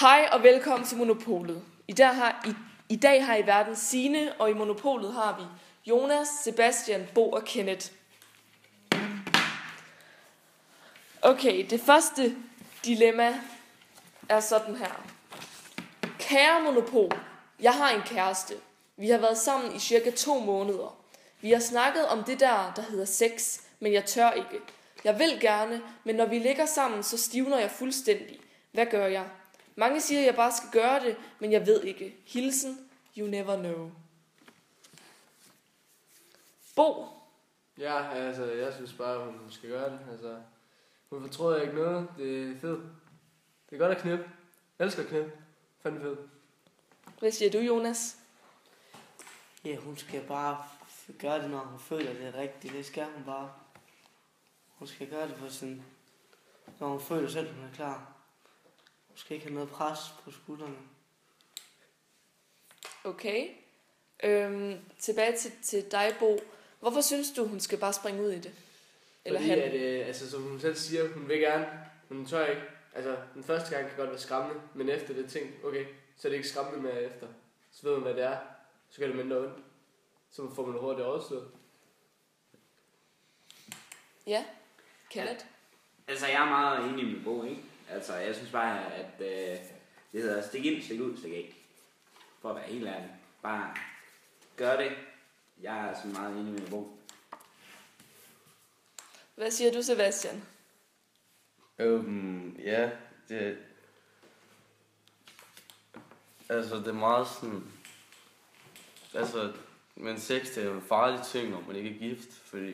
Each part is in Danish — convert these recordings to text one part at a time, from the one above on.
Hej og velkommen til Monopolet. I dag har i, i dag har I verden Sine, og i Monopolet har vi Jonas, Sebastian, Bo og Kenneth. Okay, det første dilemma er sådan her. Kære Monopol, jeg har en kæreste. Vi har været sammen i cirka to måneder. Vi har snakket om det der, der hedder sex, men jeg tør ikke. Jeg vil gerne, men når vi ligger sammen, så stivner jeg fuldstændig. Hvad gør jeg? Mange siger, at jeg bare skal gøre det, men jeg ved ikke. Hilsen, you never know. Bo, Ja, altså, jeg synes bare, hun skal gøre det. Altså, hun fortryder ikke noget. Det er fedt. Det er godt at knippe. Jeg elsker at knippe. Fanden fedt. hvad siger du, Jonas? Ja, hun skal bare gøre det, når hun føler det er rigtigt. Det skal hun bare. Hun skal gøre det på sin... Når hun føler selv, hun er klar. Hun skal ikke have noget pres på skuldrene. Okay. Øhm, tilbage til, til dig, Bo. Hvorfor synes du, hun skal bare springe ud i det? Eller Fordi han? at, øh, altså, som hun selv siger, hun vil gerne, men hun tør ikke. Altså, den første gang kan godt være skræmmende, men efter det ting, okay, så er det ikke skræmmende mere efter. Så ved man, hvad det er. Så gør det mindre ondt. Så får man hurtigt overstået. Ja, Kenneth? Altså, jeg er meget enig med Bo, ikke? Altså, jeg synes bare, at øh, det hedder stik ind, stik ud, stik af. For at være helt ærlig. Bare gør det. Jeg er sådan meget enig med Bo. Hvad siger du, Sebastian? Øhm, ja, det... Altså, det er meget sådan... Altså, men sex det er jo en farlig ting, når man ikke er gift, fordi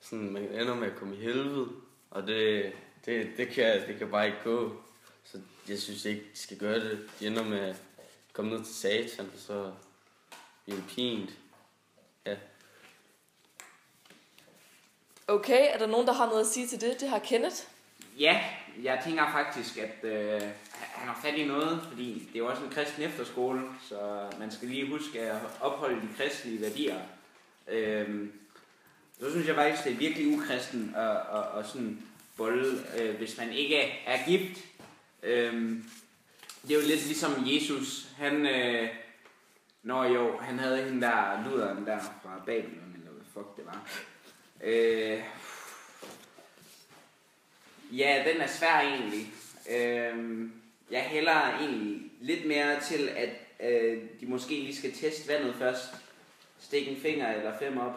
sådan, man ender med at komme i helvede, og det, det, det, kan, det kan bare ikke gå. Så jeg synes ikke, de skal gøre det. De ender med at komme ned til satan, og så bliver det pint. Ja. Okay, er der nogen, der har noget at sige til det? Det har Kenneth. Ja, jeg tænker faktisk, at øh, han har fat i noget, fordi det er jo også en kristen efterskole, så man skal lige huske at opholde de kristelige værdier. Øhm, så synes jeg faktisk, det er virkelig ukristen at, at, at sådan bolle, øh, hvis man ikke er gift. Øh, det er jo lidt ligesom Jesus, han, øh, når jo, han havde hende der, luderen der fra Babylon, eller hvad fuck det var. Øh, Ja, den er svær egentlig. Øh, jeg hælder egentlig lidt mere til, at øh, de måske lige skal teste vandet først. Stikke en finger eller fem op.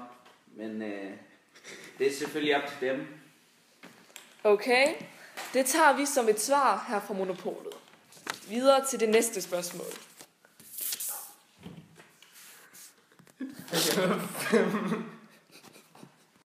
Men øh, det er selvfølgelig op til dem. Okay, det tager vi som et svar her fra Monopolet. Videre til det næste spørgsmål.